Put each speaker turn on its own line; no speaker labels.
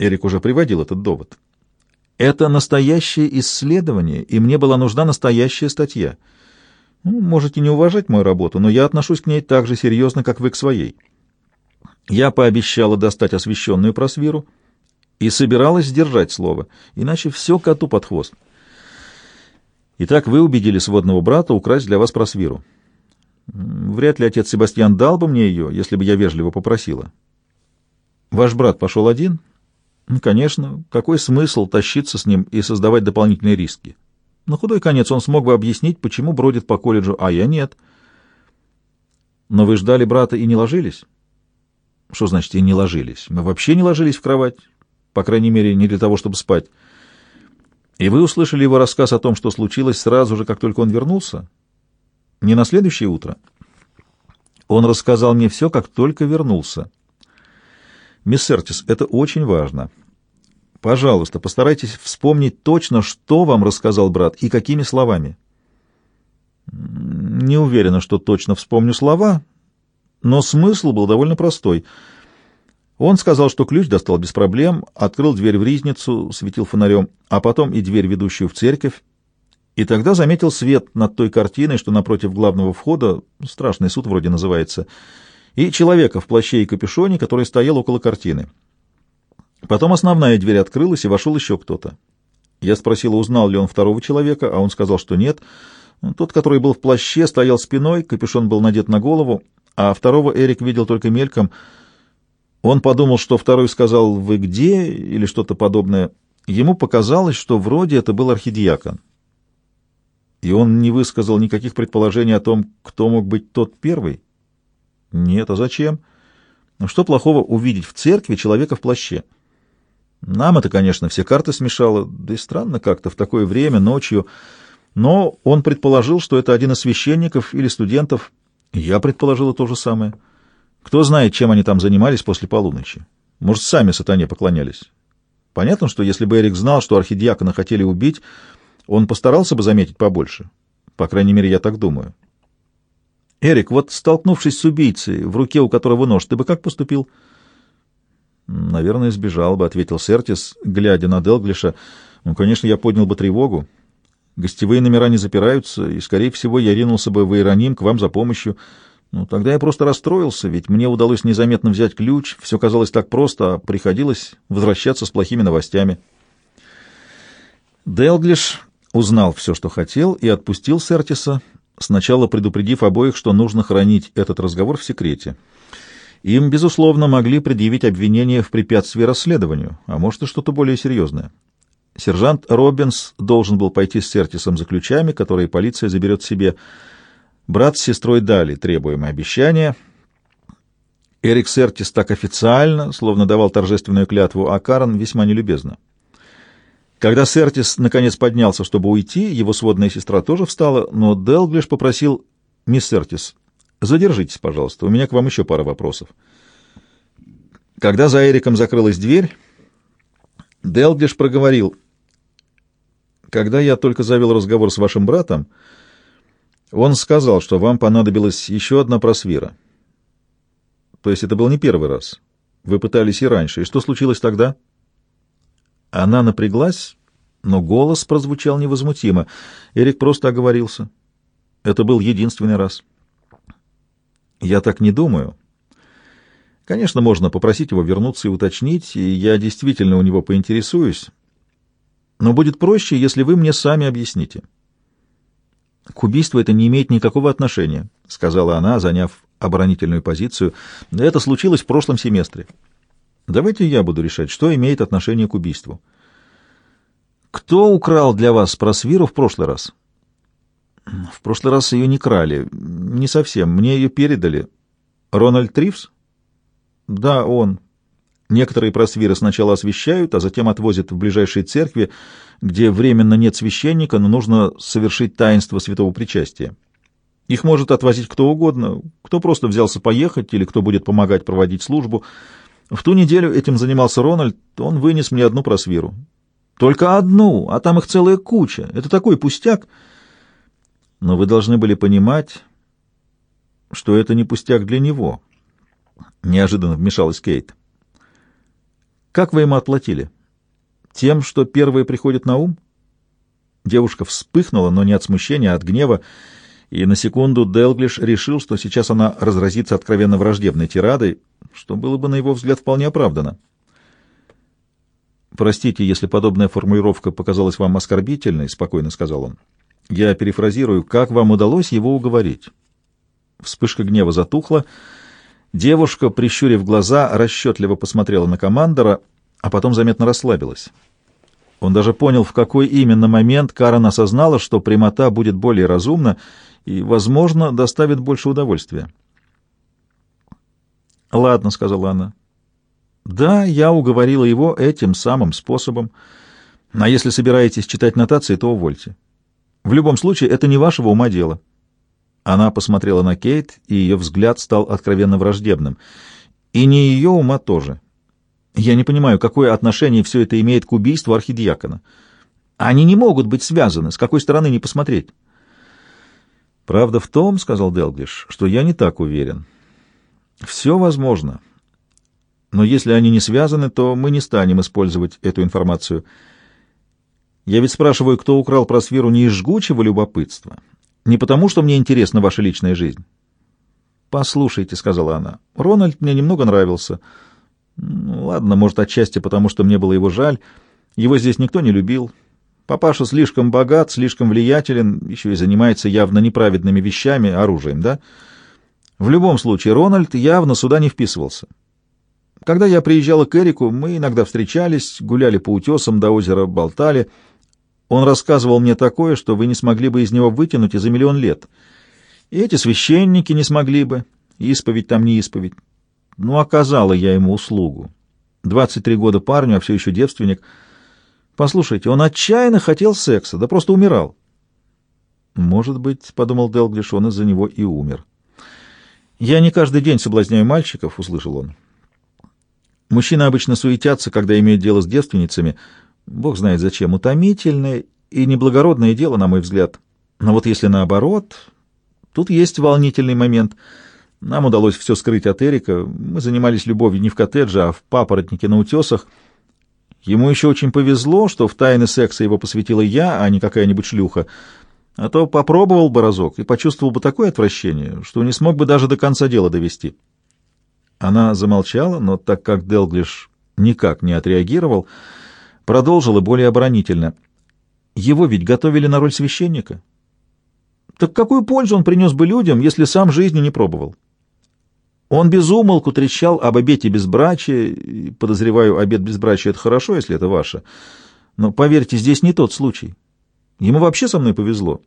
Эрик уже приводил этот довод. Это настоящее исследование, и мне была нужна настоящая статья. Ну, можете не уважать мою работу, но я отношусь к ней так же серьезно, как вы к своей. Я пообещала достать освещенную просвиру и собиралась сдержать слово, иначе все коту под хвост. Итак, вы убедили сводного брата украсть для вас просвиру. Вряд ли отец Себастьян дал бы мне ее, если бы я вежливо попросила. Ваш брат пошел один? Ну, конечно. Какой смысл тащиться с ним и создавать дополнительные риски? На худой конец он смог бы объяснить, почему бродит по колледжу, а я нет. Но вы ждали брата и не ложились? Что значит и не ложились? Мы вообще не ложились в кровать. По крайней мере, не для того, чтобы спать. И вы услышали его рассказ о том, что случилось сразу же, как только он вернулся? Не на следующее утро? Он рассказал мне все, как только вернулся. Мисс Сертис, это очень важно. Пожалуйста, постарайтесь вспомнить точно, что вам рассказал брат и какими словами. Не уверена, что точно вспомню слова, но смысл был довольно простой. Он сказал, что ключ достал без проблем, открыл дверь в ризницу, светил фонарем, а потом и дверь, ведущую в церковь, и тогда заметил свет над той картиной, что напротив главного входа, страшный суд вроде называется, и человека в плаще и капюшоне, который стоял около картины. Потом основная дверь открылась, и вошел еще кто-то. Я спросил, узнал ли он второго человека, а он сказал, что нет. Тот, который был в плаще, стоял спиной, капюшон был надет на голову, а второго Эрик видел только мельком. Он подумал, что второй сказал «Вы где?» или что-то подобное. Ему показалось, что вроде это был архидиакон. И он не высказал никаких предположений о том, кто мог быть тот первый. Нет, а зачем? Что плохого увидеть в церкви человека в плаще? Нам это, конечно, все карты смешало, да и странно как-то в такое время, ночью. Но он предположил, что это один из священников или студентов. Я предположила то же самое. Кто знает, чем они там занимались после полуночи. Может, сами сатане поклонялись. Понятно, что если бы Эрик знал, что архидиакона хотели убить, он постарался бы заметить побольше. По крайней мере, я так думаю. Эрик, вот столкнувшись с убийцей, в руке у которого нож, ты бы как поступил? Наверное, сбежал бы, ответил Сертис, глядя на Делглиша. Ну, конечно, я поднял бы тревогу. Гостевые номера не запираются, и, скорее всего, я ринулся бы в Иероним к вам за помощью. Ну, тогда я просто расстроился, ведь мне удалось незаметно взять ключ, все казалось так просто, а приходилось возвращаться с плохими новостями. Делглиш узнал все, что хотел, и отпустил Сертиса, сначала предупредив обоих, что нужно хранить этот разговор в секрете. Им, безусловно, могли предъявить обвинение в препятствии расследованию, а может и что-то более серьезное. Сержант Робинс должен был пойти с Сертисом за ключами, которые полиция заберет себе. Брат с сестрой дали требуемое обещание. Эрик Сертис так официально, словно давал торжественную клятву, а Карен весьма нелюбезно. Когда Сертис наконец поднялся, чтобы уйти, его сводная сестра тоже встала, но Делглиш попросил «Мисс Сертис, задержитесь, пожалуйста, у меня к вам еще пара вопросов». Когда за Эриком закрылась дверь, Делглиш проговорил «Когда я только завел разговор с вашим братом, он сказал, что вам понадобилась еще одна просвира. То есть это был не первый раз. Вы пытались и раньше. И что случилось тогда?» Она напряглась, но голос прозвучал невозмутимо. Эрик просто оговорился. Это был единственный раз. Я так не думаю. Конечно, можно попросить его вернуться и уточнить, и я действительно у него поинтересуюсь. Но будет проще, если вы мне сами объясните. К убийству это не имеет никакого отношения, сказала она, заняв оборонительную позицию. Это случилось в прошлом семестре. Давайте я буду решать, что имеет отношение к убийству. Кто украл для вас просвиру в прошлый раз? В прошлый раз ее не крали. Не совсем. Мне ее передали. Рональд Тривс? Да, он. Некоторые просвиры сначала освещают, а затем отвозят в ближайшие церкви, где временно нет священника, но нужно совершить таинство святого причастия. Их может отвозить кто угодно, кто просто взялся поехать или кто будет помогать проводить службу — в ту неделю этим занимался Рональд, он вынес мне одну просвиру. Только одну, а там их целая куча. Это такой пустяк. Но вы должны были понимать, что это не пустяк для него. Неожиданно вмешалась Кейт. Как вы ему отплатили? Тем, что первые приходят на ум? Девушка вспыхнула, но не от смущения, а от гнева, и на секунду Делглиш решил, что сейчас она разразится откровенно враждебной тирадой, что было бы, на его взгляд, вполне оправдано. «Простите, если подобная формулировка показалась вам оскорбительной», — спокойно сказал он. «Я перефразирую, как вам удалось его уговорить?» Вспышка гнева затухла. Девушка, прищурив глаза, расчетливо посмотрела на командора, а потом заметно расслабилась. Он даже понял, в какой именно момент Карен осознала, что прямота будет более разумна и, возможно, доставит больше удовольствия. «Ладно», — сказала она. «Да, я уговорила его этим самым способом. А если собираетесь читать нотации, то увольте. В любом случае, это не вашего ума дело». Она посмотрела на Кейт, и ее взгляд стал откровенно враждебным. «И не ее ума тоже. Я не понимаю, какое отношение все это имеет к убийству архидиакона. Они не могут быть связаны, с какой стороны не посмотреть». «Правда в том, — сказал Делглиш, — что я не так уверен. Все возможно. Но если они не связаны, то мы не станем использовать эту информацию. Я ведь спрашиваю, кто украл просферу не из жгучего любопытства, не потому, что мне интересна ваша личная жизнь. «Послушайте», — сказала она, — «Рональд мне немного нравился. Ну, ладно, может, отчасти потому, что мне было его жаль. Его здесь никто не любил». Папаша слишком богат, слишком влиятелен, еще и занимается явно неправедными вещами, оружием, да? В любом случае, Рональд явно сюда не вписывался. Когда я приезжала к Эрику, мы иногда встречались, гуляли по утесам до озера, болтали. Он рассказывал мне такое, что вы не смогли бы из него вытянуть и за миллион лет. И эти священники не смогли бы, исповедь там не исповедь. Ну, оказала я ему услугу. 23 года парню, а все еще девственник — Послушайте, он отчаянно хотел секса, да просто умирал. Может быть, — подумал Делглиш, — он из-за него и умер. «Я не каждый день соблазняю мальчиков», — услышал он. «Мужчины обычно суетятся, когда имеют дело с девственницами. Бог знает зачем. Утомительное и неблагородное дело, на мой взгляд. Но вот если наоборот, тут есть волнительный момент. Нам удалось все скрыть от Эрика. Мы занимались любовью не в коттедже, а в папоротнике на утесах — Ему еще очень повезло, что в тайны секса его посвятила я, а не какая-нибудь шлюха. А то попробовал бы разок и почувствовал бы такое отвращение, что не смог бы даже до конца дела довести. Она замолчала, но так как Делглиш никак не отреагировал, продолжила более оборонительно. Его ведь готовили на роль священника. Так какую пользу он принес бы людям, если сам жизни не пробовал? Он безумолку трещал об обете безбрачия, подозреваю, обет безбрачия — это хорошо, если это ваше. Но, поверьте, здесь не тот случай. Ему вообще со мной повезло.